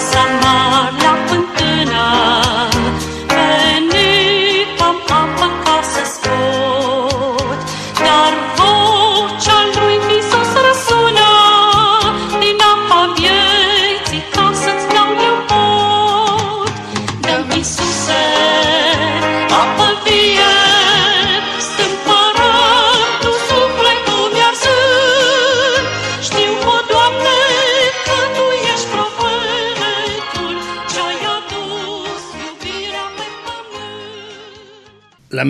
graça.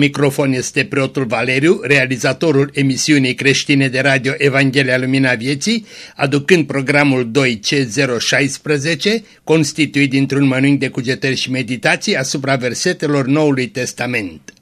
Microfon este preotul Valeriu, realizatorul emisiunii creștine de radio Evanghelia Lumina Vieții, aducând programul 2C016, constituit dintr-un mănânc de cugetări și meditații asupra versetelor Noului Testament.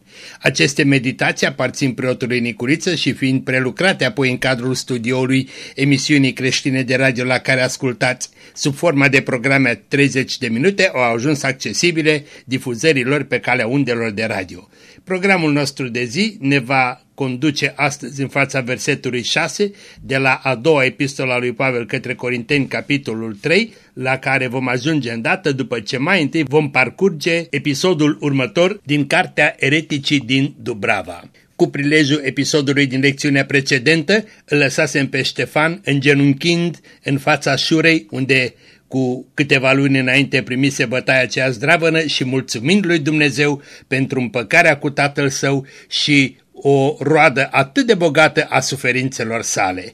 Aceste meditații aparțin preotului Nicuriță și fiind prelucrate apoi în cadrul studioului emisiunii creștine de radio la care ascultați sub forma de programe 30 de minute au ajuns accesibile difuzărilor pe calea undelor de radio. Programul nostru de zi ne va conduce astăzi în fața versetului 6 de la a doua epistola lui Pavel către Corinteni, capitolul 3, la care vom ajunge îndată după ce mai întâi vom parcurge episodul următor din Cartea Ereticii din Dubrava. Cu prilejul episodului din lecțiunea precedentă, îl lăsasem pe Ștefan îngenunchind în fața șurei unde cu câteva luni înainte primise bătaia aceea zdravănă și mulțumind lui Dumnezeu pentru împăcarea cu tatăl său și o roadă atât de bogată a suferințelor sale.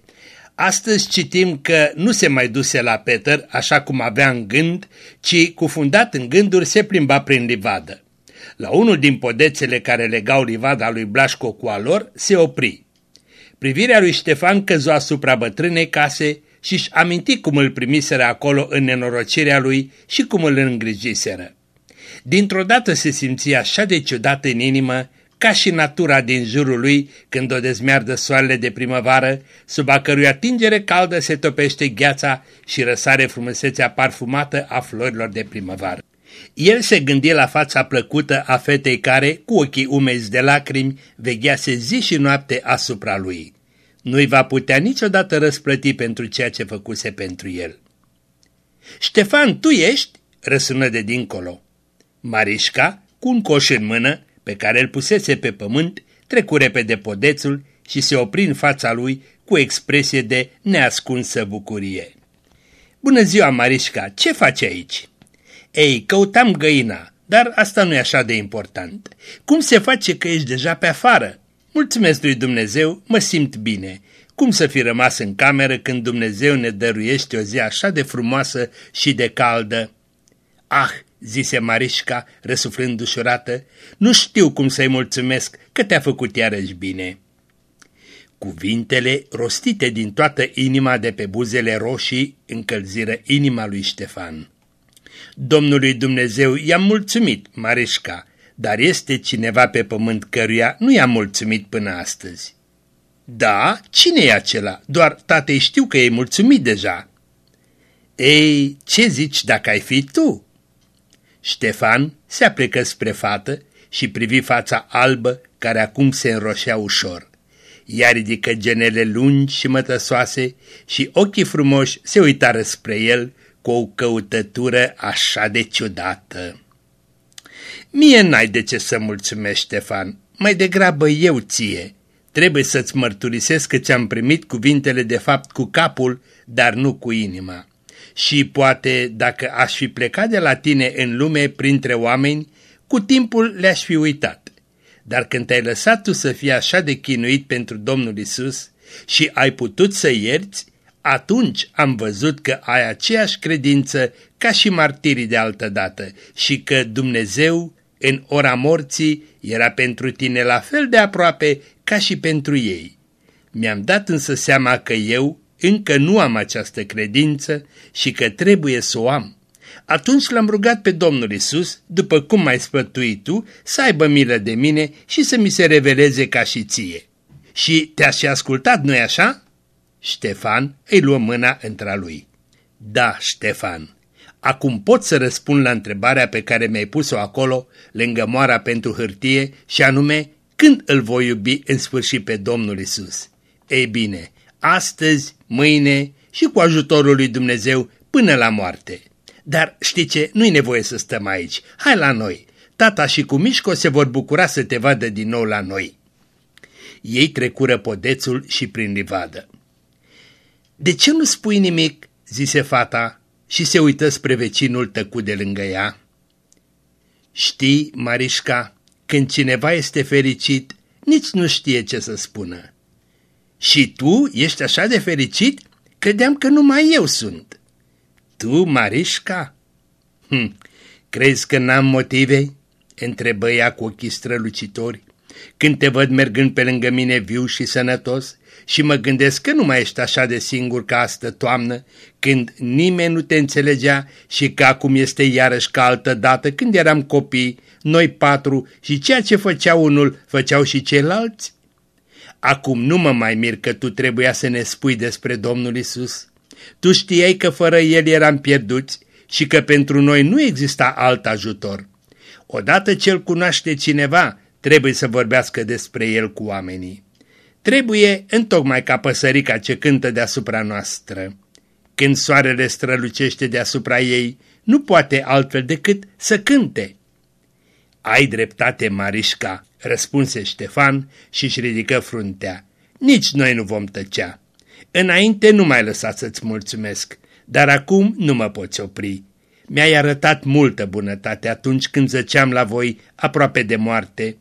Astăzi citim că nu se mai duse la Peter așa cum avea în gând, ci cufundat în gânduri se plimba prin livadă. La unul din podețele care legau livada lui Blașco cu a lor se opri. Privirea lui Ștefan căzu asupra bătrânei case și-și aminti cum îl primiseră acolo în nenorocirea lui și cum îl îngrijiseră. Dintr-o dată se simția așa de ciudat în inimă, ca și natura din jurul lui când o dezmeardă soarele de primăvară, sub a cărui atingere caldă se topește gheața și răsare frumusețea parfumată a florilor de primăvară. El se gândi la fața plăcută a fetei care, cu ochii umezi de lacrimi, veghease zi și noapte asupra lui. Nu-i va putea niciodată răsplăti pentru ceea ce făcuse pentru el. Ștefan, tu ești?" răsună de dincolo. Marișca, cu un coș în mână, pe care îl pusese pe pământ, trecu repede podețul și se opri în fața lui cu expresie de neascunsă bucurie. Bună ziua, Marișca, ce faci aici?" Ei, căutam găina, dar asta nu e așa de important. Cum se face că ești deja pe afară? Mulțumesc lui Dumnezeu, mă simt bine. Cum să fi rămas în cameră când Dumnezeu ne dăruiește o zi așa de frumoasă și de caldă? Ah, zise Marișca, răsuflând ușurată, nu știu cum să-i mulțumesc că te-a făcut iarăși bine. Cuvintele, rostite din toată inima de pe buzele roșii, încălziră inima lui Ștefan. Domnului Dumnezeu i-am mulțumit, Marișca, dar este cineva pe pământ căruia nu i-am mulțumit până astăzi. Da? Cine e acela? Doar tatei știu că e mulțumit deja. Ei, ce zici dacă ai fi tu? Ștefan se aplecă spre fată și privi fața albă care acum se înroșea ușor. Ea ridică genele lungi și mătăsoase și ochii frumoși se uitară spre el cu o căutătură așa de ciudată. Mie n-ai de ce să mulțumești, Ștefan, mai degrabă eu ție. Trebuie să-ți mărturisesc că ți-am primit cuvintele de fapt cu capul, dar nu cu inima. Și poate, dacă aș fi plecat de la tine în lume printre oameni, cu timpul le-aș fi uitat. Dar când te-ai lăsat tu să fii așa de chinuit pentru Domnul Isus și ai putut să ierți, atunci am văzut că ai aceeași credință ca și martirii de altă dată și că Dumnezeu, în ora morții, era pentru tine la fel de aproape ca și pentru ei. Mi-am dat însă seama că eu încă nu am această credință și că trebuie să o am. Atunci l-am rugat pe Domnul Isus, după cum m-ai spătuit tu, să aibă milă de mine și să mi se reveleze ca și ție. Și te-aș și ascultat, nu-i așa? Ștefan îi luă mâna între lui. Da, Ștefan, acum pot să răspund la întrebarea pe care mi-ai pus-o acolo, lângă moara pentru hârtie, și anume, când îl voi iubi în sfârșit pe Domnul Isus? Ei bine, astăzi, mâine și cu ajutorul lui Dumnezeu până la moarte. Dar știi ce, nu-i nevoie să stăm aici, hai la noi. Tata și cu Mișco se vor bucura să te vadă din nou la noi. Ei trecură podețul și prin livadă. De ce nu spui nimic?" zise fata și se uită spre vecinul tăcut de lângă ea. Știi, Marișca, când cineva este fericit, nici nu știe ce să spună. Și tu ești așa de fericit? Credeam că numai eu sunt. Tu, Marișca? Hm, crezi că n-am motive? Întrebă ea cu ochii strălucitori. Când te văd mergând pe lângă mine viu și sănătos și mă gândesc că nu mai ești așa de singur ca astă toamnă, când nimeni nu te înțelegea și că acum este iarăși ca altă dată când eram copii, noi patru și ceea ce făcea unul făceau și ceilalți? Acum nu mă mai mir că tu trebuia să ne spui despre Domnul Isus. Tu știai că fără El eram pierduți și că pentru noi nu exista alt ajutor. Odată ce îl cunoaște cineva, trebuie să vorbească despre el cu oamenii. Trebuie întocmai ca păsărica ce cântă deasupra noastră. Când soarele strălucește deasupra ei, nu poate altfel decât să cânte. Ai dreptate, Marișca, răspunse Ștefan și își ridică fruntea. Nici noi nu vom tăcea. Înainte nu mai lăsa să-ți mulțumesc, dar acum nu mă poți opri. Mi-ai arătat multă bunătate atunci când zăceam la voi aproape de moarte.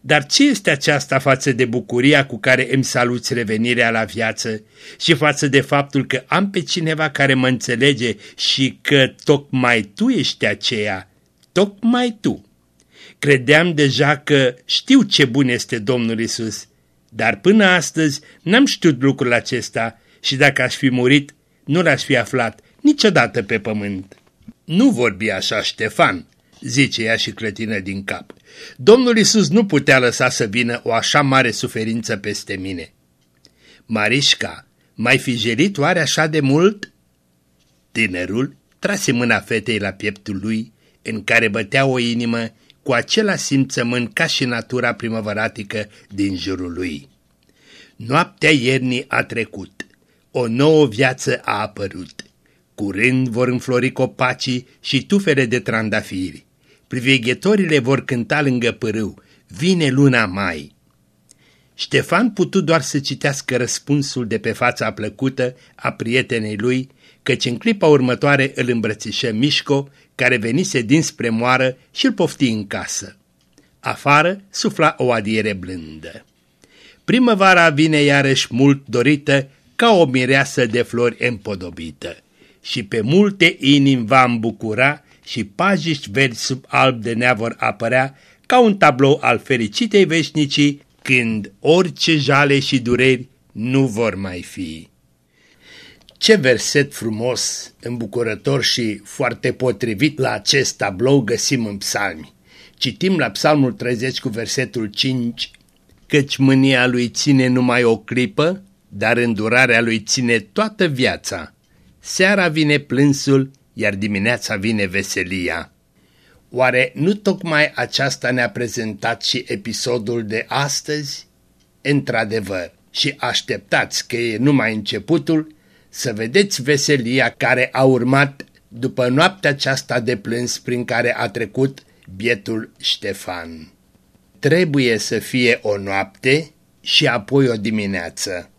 Dar ce este aceasta față de bucuria cu care îmi saluți revenirea la viață și față de faptul că am pe cineva care mă înțelege și că tocmai tu ești aceea, tocmai tu. Credeam deja că știu ce bun este Domnul Isus, dar până astăzi n-am știut lucrul acesta și dacă aș fi murit, nu l-aș fi aflat niciodată pe pământ. Nu vorbi așa, Ștefan, zice ea și clătină din cap. Domnul Isus nu putea lăsa să vină o așa mare suferință peste mine. Marișca, mai fi jelit oare așa de mult? Tinerul trase mâna fetei la pieptul lui, în care bătea o inimă cu același simțământ ca și natura primăvăratică din jurul lui. Noaptea iernii a trecut, o nouă viață a apărut. Curând vor înflori copacii și tufele de trandafiri. Priveghetorile vor cânta lângă pârâu. Vine luna mai. Ștefan putu doar să citească răspunsul de pe fața plăcută a prietenei lui, căci în clipa următoare îl îmbrățișă Mișco, care venise dinspre moară și îl pofti în casă. Afară sufla o adiere blândă. Primăvara vine iarăși mult dorită, ca o mireasă de flori împodobită și pe multe inimi va îmbucura și pajiști verzi sub alb de nea vor apărea ca un tablou al fericitei veșnicii când orice jale și dureri nu vor mai fi. Ce verset frumos, îmbucurător și foarte potrivit la acest tablou găsim în psalmi. Citim la psalmul 30 cu versetul 5, Căci mânia lui ține numai o clipă, dar îndurarea lui ține toată viața. Seara vine plânsul, iar dimineața vine veselia. Oare nu tocmai aceasta ne-a prezentat și episodul de astăzi? Într-adevăr, și așteptați că e numai începutul, să vedeți veselia care a urmat după noaptea aceasta de plâns prin care a trecut bietul Ștefan. Trebuie să fie o noapte și apoi o dimineață.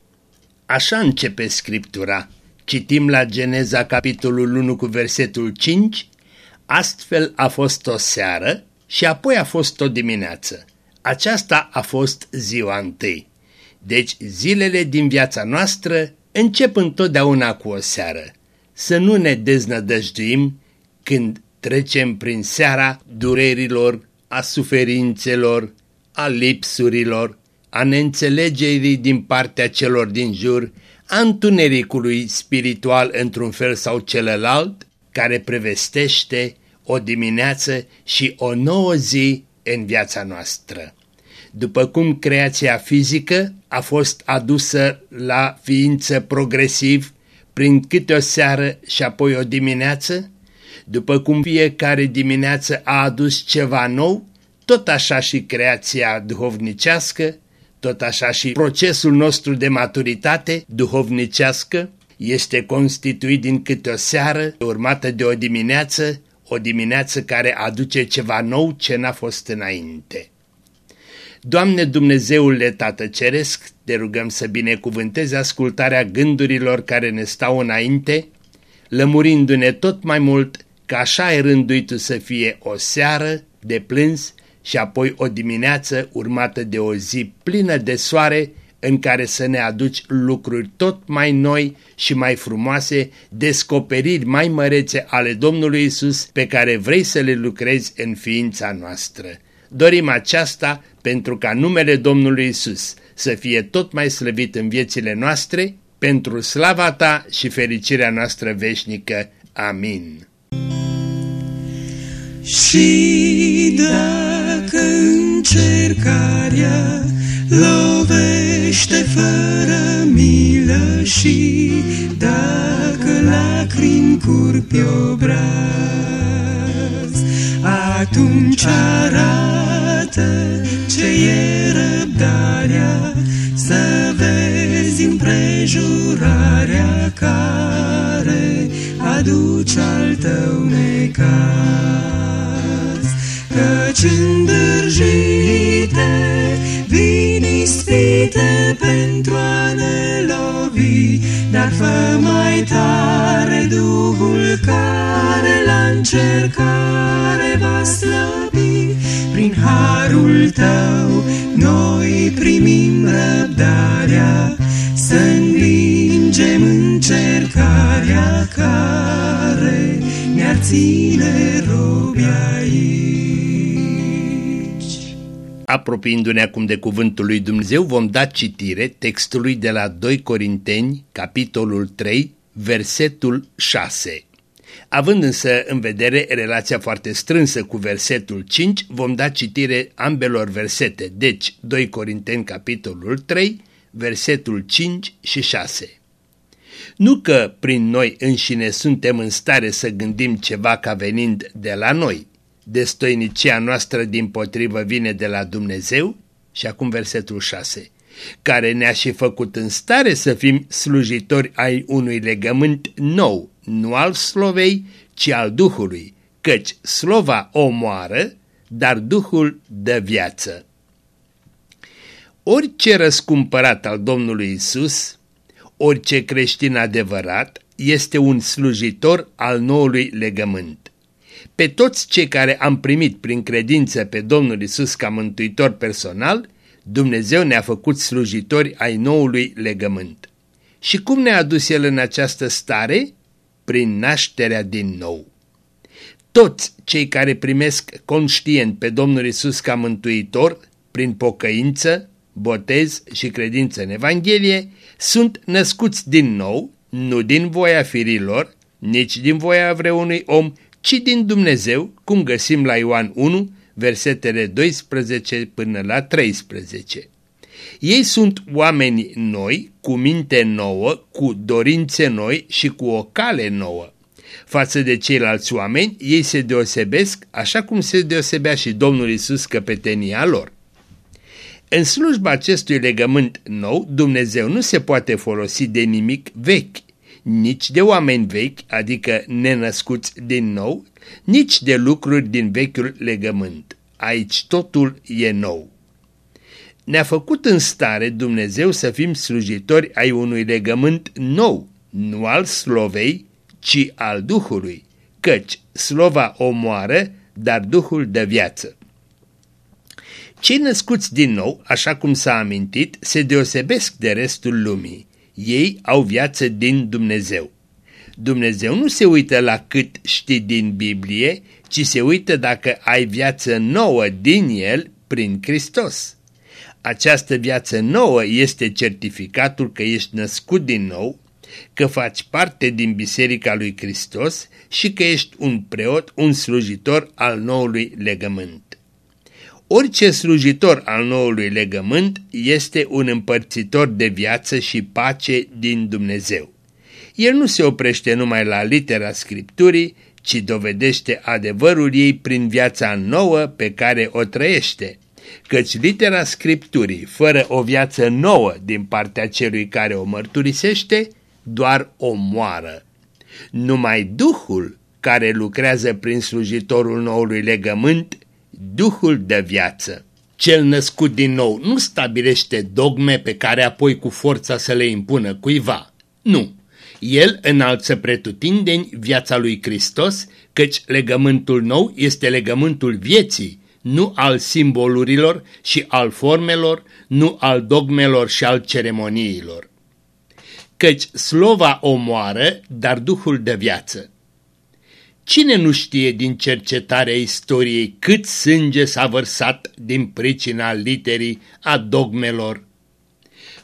Așa începe Scriptura Citim la Geneza capitolul 1 cu versetul 5, astfel a fost o seară și apoi a fost o dimineață. Aceasta a fost ziua întâi. Deci zilele din viața noastră încep întotdeauna cu o seară. Să nu ne deznădăjduim când trecem prin seara durerilor, a suferințelor, a lipsurilor, a neînțelegerii din partea celor din jur, a întunericului spiritual într-un fel sau celălalt, care prevestește o dimineață și o nouă zi în viața noastră. După cum creația fizică a fost adusă la ființă progresiv prin câte o seară și apoi o dimineață, după cum fiecare dimineață a adus ceva nou, tot așa și creația duhovnicească tot așa și procesul nostru de maturitate duhovnicească este constituit din câte o seară urmată de o dimineață, o dimineață care aduce ceva nou ce n-a fost înainte. Doamne Dumnezeule Tată Ceresc, te rugăm să binecuvântezi ascultarea gândurilor care ne stau înainte, lămurindu-ne tot mai mult că așa ai rânduit tu să fie o seară de plâns și apoi o dimineață urmată de o zi plină de soare în care să ne aduci lucruri tot mai noi și mai frumoase, descoperiri mai mărețe ale Domnului Isus pe care vrei să le lucrezi în ființa noastră. Dorim aceasta pentru ca numele Domnului Isus să fie tot mai slăvit în viețile noastre, pentru slava ta și fericirea noastră veșnică. Amin. Și dacă încercarea lovește fără milă și dacă lacrimi curg pe obraz, atunci arată ce e răbdarea, să vezi împrejurarea care aduce al tău necaz. Căci îndârjite vin ispite pentru a ne lovi, dar fă mai tare Duhul care la încercare va slăbi. Prin harul tău noi primim răbdarea, să învingem încercarea care ne-ar ține robi aici. Apropiindu-ne acum de cuvântul lui Dumnezeu, vom da citire textului de la 2 Corinteni, capitolul 3, versetul 6. Având însă în vedere relația foarte strânsă cu versetul 5, vom da citire ambelor versete, deci 2 Corinteni, capitolul 3, versetul 5 și 6. Nu că prin noi înșine suntem în stare să gândim ceva ca venind de la noi, destoinicia noastră din potrivă vine de la Dumnezeu, și acum versetul 6, care ne-a și făcut în stare să fim slujitori ai unui legământ nou, nu al slovei, ci al Duhului, căci slova omoară, dar Duhul dă viață. Orice răscumpărat al Domnului Isus, orice creștin adevărat, este un slujitor al noului legământ. Pe toți cei care am primit prin credință pe Domnul Isus ca mântuitor personal, Dumnezeu ne-a făcut slujitori ai noului legământ. Și cum ne-a adus El în această stare? Prin nașterea din nou. Toți cei care primesc conștient pe Domnul Isus ca mântuitor, prin pocăință, botez și credință în Evanghelie, sunt născuți din nou, nu din voia firilor, nici din voia vreunui om, ci din Dumnezeu, cum găsim la Ioan 1, versetele 12 până la 13. Ei sunt oameni noi, cu minte nouă, cu dorințe noi și cu o cale nouă. Față de ceilalți oameni, ei se deosebesc așa cum se deosebea și Domnul Isus căpetenia lor. În slujba acestui legământ nou, Dumnezeu nu se poate folosi de nimic vechi, nici de oameni vechi, adică nenăscuți din nou, nici de lucruri din vechiul legământ. Aici totul e nou. Ne-a făcut în stare Dumnezeu să fim slujitori ai unui legământ nou, nu al slovei, ci al Duhului, căci slova omoară, dar Duhul dă viață. Cei născuți din nou, așa cum s-a amintit, se deosebesc de restul lumii. Ei au viață din Dumnezeu. Dumnezeu nu se uită la cât știi din Biblie, ci se uită dacă ai viață nouă din El prin Hristos. Această viață nouă este certificatul că ești născut din nou, că faci parte din Biserica lui Hristos și că ești un preot, un slujitor al noului legământ. Orice slujitor al noului legământ este un împărțitor de viață și pace din Dumnezeu. El nu se oprește numai la litera Scripturii, ci dovedește adevărul ei prin viața nouă pe care o trăiește. Căci litera Scripturii, fără o viață nouă din partea celui care o mărturisește, doar omoară. Numai Duhul care lucrează prin slujitorul noului legământ, Duhul de viață. Cel născut din nou nu stabilește dogme pe care apoi cu forța să le impună cuiva. Nu. El înalță pretutindeni viața lui Hristos, căci legământul nou este legământul vieții, nu al simbolurilor și al formelor, nu al dogmelor și al ceremoniilor. Căci slova omoară, dar Duhul de viață. Cine nu știe din cercetarea istoriei cât sânge s-a vărsat din pricina literii a dogmelor?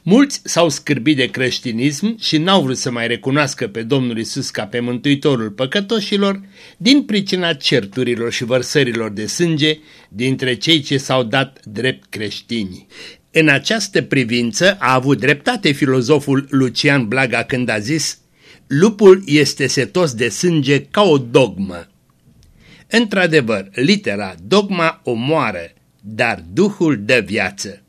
Mulți s-au scârbit de creștinism și n-au vrut să mai recunoască pe Domnul Isus ca pe mântuitorul păcătoșilor din pricina certurilor și vărsărilor de sânge dintre cei ce s-au dat drept creștini. În această privință a avut dreptate filozoful Lucian Blaga când a zis Lupul este setos de sânge ca o dogmă. Într-adevăr, litera dogma omoară, dar Duhul dă viață.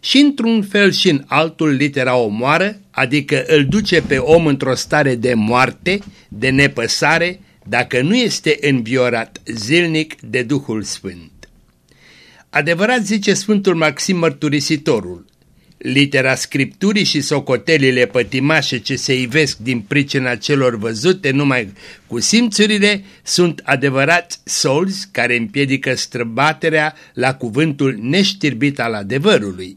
Și într-un fel și în altul litera omoară, adică îl duce pe om într-o stare de moarte, de nepăsare, dacă nu este înviorat zilnic de Duhul Sfânt. Adevărat zice Sfântul Maxim Mărturisitorul, Litera Scripturii și socotelile pătimașe ce se ivesc din pricina celor văzute numai cu simțurile sunt adevărați solzi care împiedică străbaterea la cuvântul neștirbit al adevărului.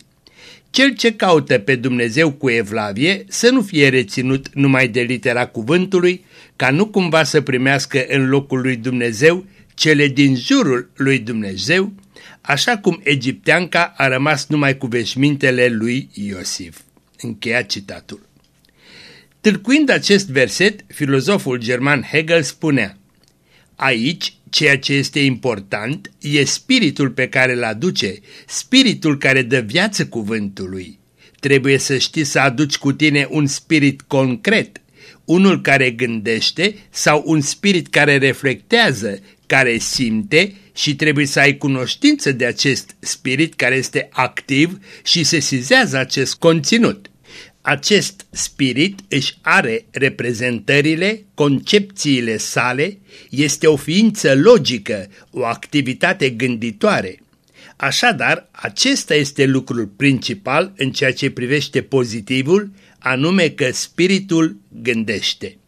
Cel ce caută pe Dumnezeu cu evlavie să nu fie reținut numai de litera cuvântului, ca nu cumva să primească în locul lui Dumnezeu cele din jurul lui Dumnezeu, așa cum egipteanca a rămas numai cu veșmintele lui Iosif. Încheia citatul. Tâlcuind acest verset, filozoful german Hegel spunea Aici, ceea ce este important e spiritul pe care îl aduce, spiritul care dă viață cuvântului. Trebuie să știi să aduci cu tine un spirit concret, unul care gândește sau un spirit care reflectează, care simte și trebuie să ai cunoștință de acest spirit care este activ și se sizează acest conținut. Acest spirit își are reprezentările, concepțiile sale, este o ființă logică, o activitate gânditoare. Așadar, acesta este lucrul principal în ceea ce privește pozitivul, anume că spiritul gândește.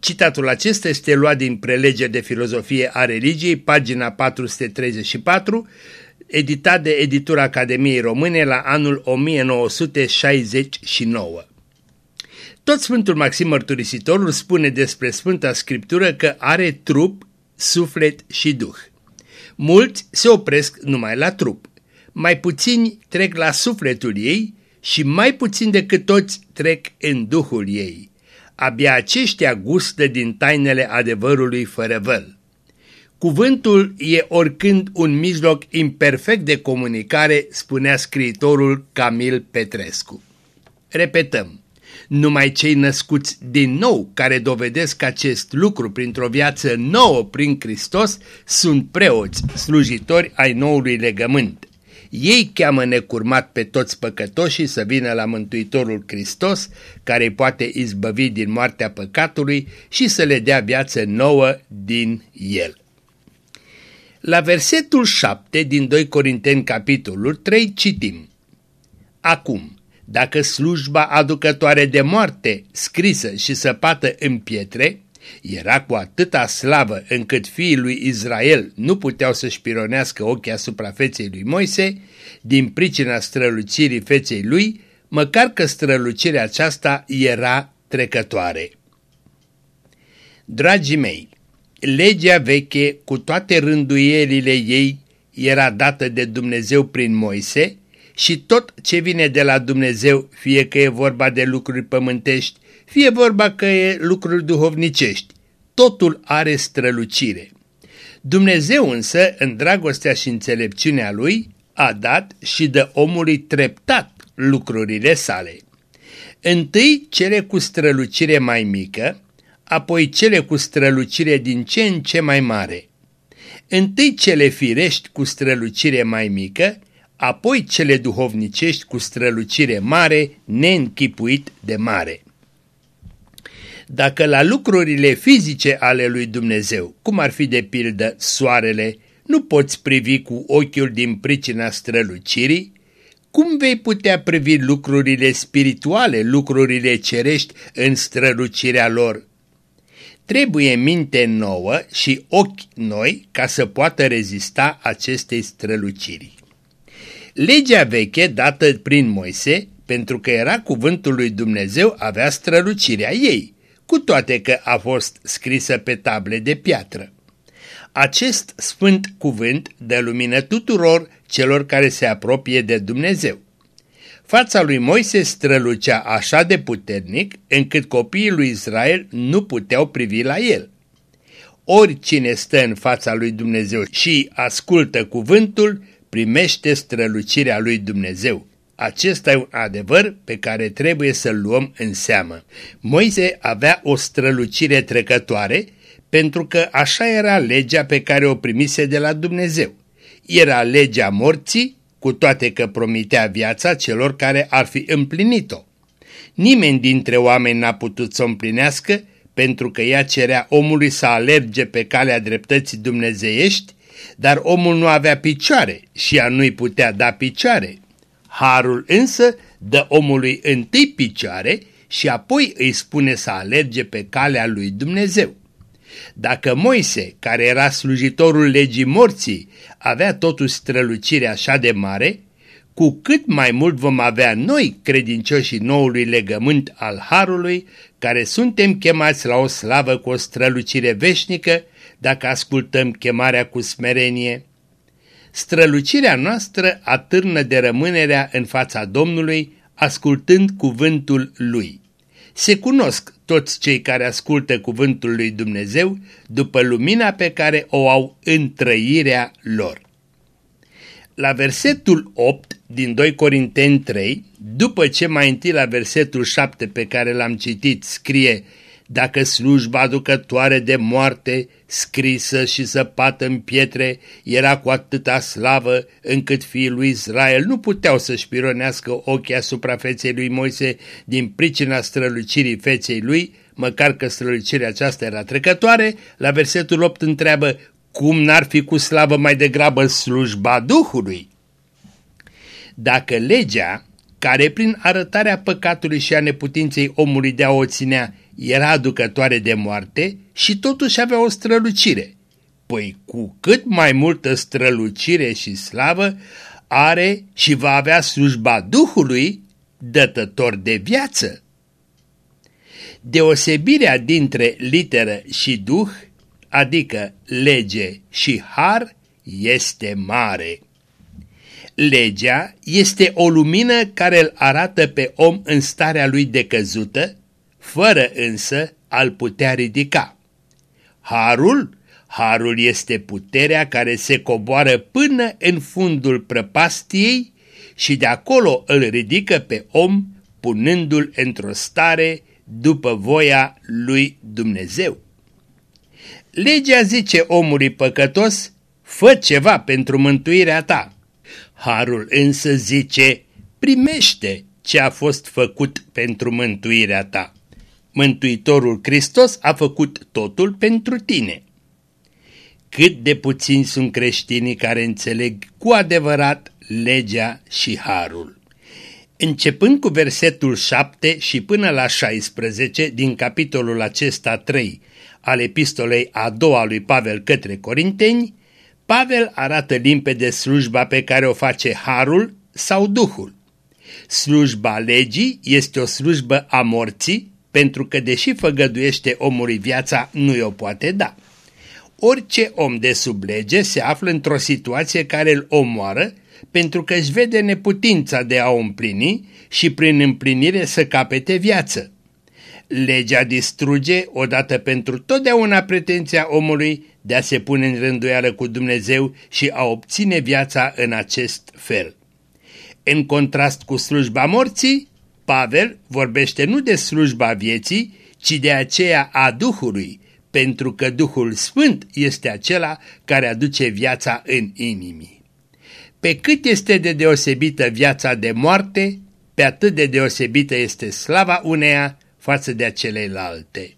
Citatul acesta este luat din prelegeri de filozofie a religiei, pagina 434, editat de editura Academiei Române la anul 1969. Tot Sfântul Maxim Mărturisitorul spune despre Sfânta Scriptură că are trup, suflet și duh. Mulți se opresc numai la trup, mai puțini trec la sufletul ei și mai puțin decât toți trec în duhul ei abia aceștia gustă din tainele adevărului fără văl. Cuvântul e oricând un mijloc imperfect de comunicare, spunea scriitorul Camil Petrescu. Repetăm, numai cei născuți din nou care dovedesc acest lucru printr-o viață nouă prin Hristos sunt preoți, slujitori ai noului legământ. Ei cheamă necurmat pe toți păcătoșii să vină la Mântuitorul Hristos, care îi poate izbăvi din moartea păcatului și să le dea viață nouă din el. La versetul 7 din 2 Corinteni capitolul 3 citim Acum, dacă slujba aducătoare de moarte, scrisă și săpată în pietre, era cu atâta slavă încât fiii lui Israel nu puteau să-și pironească ochii asupra feței lui Moise, din pricina strălucirii feței lui, măcar că strălucirea aceasta era trecătoare. Dragii mei, legea veche, cu toate rânduielile ei, era dată de Dumnezeu prin Moise și tot ce vine de la Dumnezeu, fie că e vorba de lucruri pământești, fie vorba că e lucruri duhovnicești, totul are strălucire. Dumnezeu însă, în dragostea și înțelepciunea lui, a dat și de omului treptat lucrurile sale. Întâi cele cu strălucire mai mică, apoi cele cu strălucire din ce în ce mai mare. Întâi cele firești cu strălucire mai mică, apoi cele duhovnicești cu strălucire mare, neînchipuit de mare. Dacă la lucrurile fizice ale lui Dumnezeu, cum ar fi de pildă soarele, nu poți privi cu ochiul din pricina strălucirii, cum vei putea privi lucrurile spirituale, lucrurile cerești în strălucirea lor? Trebuie minte nouă și ochi noi ca să poată rezista acestei străluciri. Legea veche, dată prin Moise, pentru că era cuvântul lui Dumnezeu, avea strălucirea ei, cu toate că a fost scrisă pe table de piatră. Acest sfânt cuvânt dă lumină tuturor celor care se apropie de Dumnezeu. Fața lui Moise strălucea așa de puternic încât copiii lui Israel nu puteau privi la el. Oricine stă în fața lui Dumnezeu și ascultă cuvântul, primește strălucirea lui Dumnezeu. Acesta e un adevăr pe care trebuie să-l luăm în seamă. Moise avea o strălucire trecătoare pentru că așa era legea pe care o primise de la Dumnezeu. Era legea morții, cu toate că promitea viața celor care ar fi împlinit-o. Nimeni dintre oameni n-a putut să o împlinească pentru că ea cerea omului să alerge pe calea dreptății dumnezeiești, dar omul nu avea picioare și ea nu-i putea da picioare. Harul însă dă omului întâi picioare și apoi îi spune să alerge pe calea lui Dumnezeu. Dacă Moise, care era slujitorul legii morții, avea totuși strălucire așa de mare, cu cât mai mult vom avea noi, credincioșii noului legământ al Harului, care suntem chemați la o slavă cu o strălucire veșnică, dacă ascultăm chemarea cu smerenie. Strălucirea noastră atârnă de rămânerea în fața Domnului, ascultând cuvântul Lui. Se cunosc toți cei care ascultă cuvântul lui Dumnezeu după lumina pe care o au în trăirea lor. La versetul 8 din 2 Corinteni 3, după ce mai întâi la versetul 7 pe care l-am citit scrie dacă slujba aducătoare de moarte, scrisă și săpată în pietre, era cu atâta slavă încât fiii lui Israel nu puteau să-și pironească ochii asupra feței lui Moise din pricina strălucirii feței lui, măcar că strălucirea aceasta era trecătoare, la versetul 8 întreabă cum n-ar fi cu slavă mai degrabă slujba Duhului? Dacă legea, care prin arătarea păcatului și a neputinței omului de a o ținea, era aducătoare de moarte și totuși avea o strălucire. Păi cu cât mai multă strălucire și slavă are și va avea slujba Duhului, dătător de viață. Deosebirea dintre literă și Duh, adică lege și har, este mare. Legea este o lumină care îl arată pe om în starea lui decăzută, fără însă al putea ridica. Harul? Harul este puterea care se coboară până în fundul prăpastiei și de acolo îl ridică pe om, punându-l într-o stare după voia lui Dumnezeu. Legea zice omului păcătos, fă ceva pentru mântuirea ta. Harul însă zice, primește ce a fost făcut pentru mântuirea ta. Mântuitorul Hristos a făcut totul pentru tine. Cât de puțini sunt creștinii care înțeleg cu adevărat legea și harul. Începând cu versetul 7 și până la 16 din capitolul acesta 3 al epistolei a doua lui Pavel către Corinteni, Pavel arată limpede slujba pe care o face Harul sau Duhul. Slujba legii este o slujbă a morții, pentru că deși făgăduiește omului viața, nu i-o poate da. Orice om de sub lege se află într-o situație care îl omoară pentru că își vede neputința de a o împlini și prin împlinire să capete viață. Legea distruge odată pentru totdeauna pretenția omului de a se pune în rânduială cu Dumnezeu și a obține viața în acest fel. În contrast cu slujba morții, Pavel vorbește nu de slujba vieții, ci de aceea a Duhului, pentru că Duhul Sfânt este acela care aduce viața în inimii. Pe cât este de deosebită viața de moarte, pe atât de deosebită este slava uneia față de celelalte.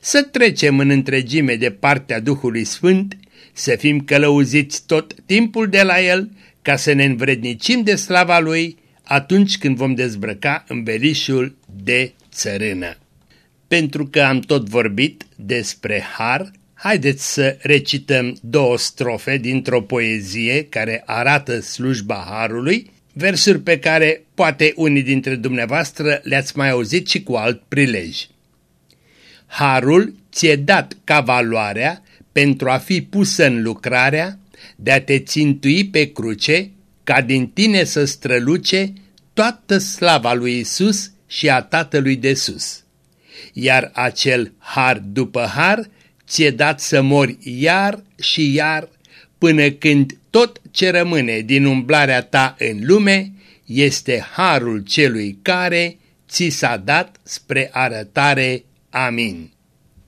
să trecem în întregime de partea Duhului Sfânt, să fim călăuziți tot timpul de la El, ca să ne învrednicim de slava Lui atunci când vom dezbrăca învelișul de țărână. Pentru că am tot vorbit despre har, haideți să recităm două strofe dintr-o poezie care arată slujba harului, versuri pe care poate unii dintre dumneavoastră le-ați mai auzit și cu alt prilej. Harul ți-e dat ca valoarea pentru a fi pusă în lucrarea de a te țintui pe cruce ca din tine să străluce toată slava lui Isus și a Tatălui de sus. Iar acel har după har ți-e dat să mori iar și iar până când tot ce rămâne din umblarea ta în lume este harul celui care ți s-a dat spre arătare. Amin.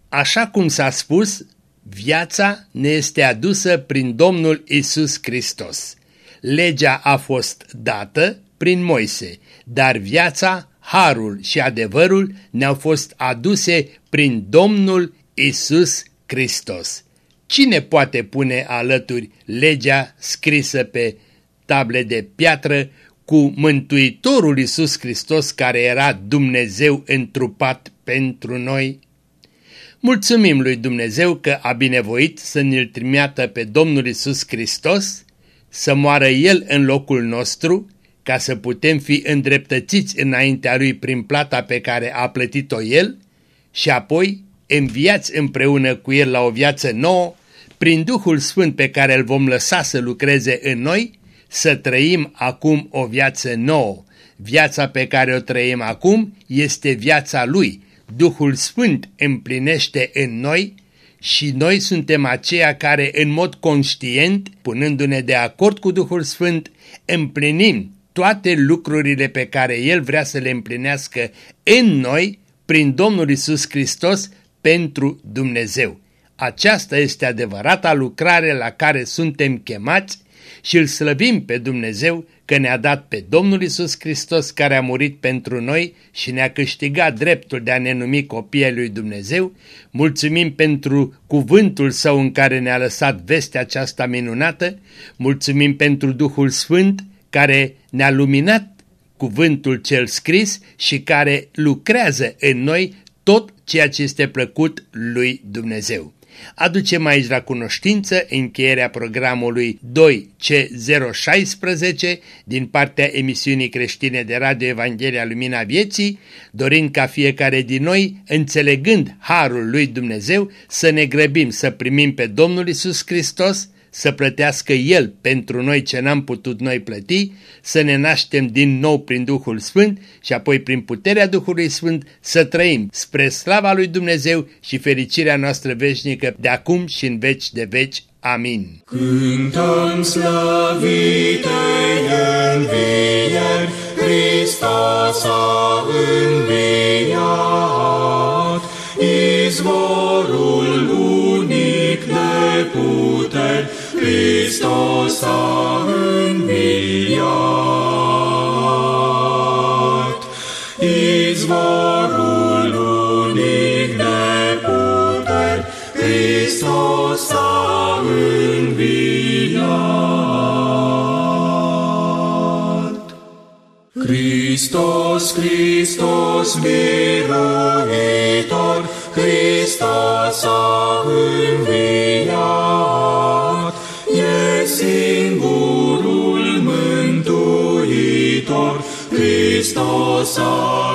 Așa cum s-a spus, viața ne este adusă prin Domnul Isus Hristos. Legea a fost dată prin Moise, dar viața, harul și adevărul ne-au fost aduse prin Domnul Isus Hristos. Cine poate pune alături legea scrisă pe table de piatră cu Mântuitorul Isus Hristos care era Dumnezeu întrupat pentru noi? Mulțumim lui Dumnezeu că a binevoit să ne-L trimiată pe Domnul Isus Hristos, să moară El în locul nostru, ca să putem fi îndreptățiți înaintea Lui prin plata pe care a plătit-o El și apoi înviați împreună cu El la o viață nouă, prin Duhul Sfânt pe care îl vom lăsa să lucreze în noi, să trăim acum o viață nouă. Viața pe care o trăim acum este viața Lui. Duhul Sfânt împlinește în noi și noi suntem aceia care în mod conștient, punându-ne de acord cu Duhul Sfânt, împlinim toate lucrurile pe care El vrea să le împlinească în noi prin Domnul Isus Hristos pentru Dumnezeu. Aceasta este adevărata lucrare la care suntem chemați și îl slăbim pe Dumnezeu că ne-a dat pe Domnul Isus Hristos care a murit pentru noi și ne-a câștigat dreptul de a ne numi copii lui Dumnezeu. Mulțumim pentru cuvântul său în care ne-a lăsat vestea aceasta minunată. Mulțumim pentru Duhul Sfânt care ne-a luminat cuvântul cel scris și care lucrează în noi tot ceea ce este plăcut lui Dumnezeu. Aducem aici la cunoștință încheierea programului 2C016 din partea emisiunii creștine de Radio Evanghelia Lumina Vieții, dorind ca fiecare din noi, înțelegând Harul lui Dumnezeu, să ne grăbim să primim pe Domnul Isus Hristos, să plătească El pentru noi ce n-am putut noi plăti, să ne naștem din nou prin Duhul Sfânt și apoi prin puterea Duhului Sfânt să trăim spre slava lui Dumnezeu și fericirea noastră veșnică de acum și în veci de veci. Amin. Cântăm slăvite învieri, Hristos a înviat, izvorul Hristos a înviat. Izvorul unic de puteri, Hristos a înviat. Hristos, Hristos, miruitor, Hristos a înviat, mântuitor, Hristos a înviat.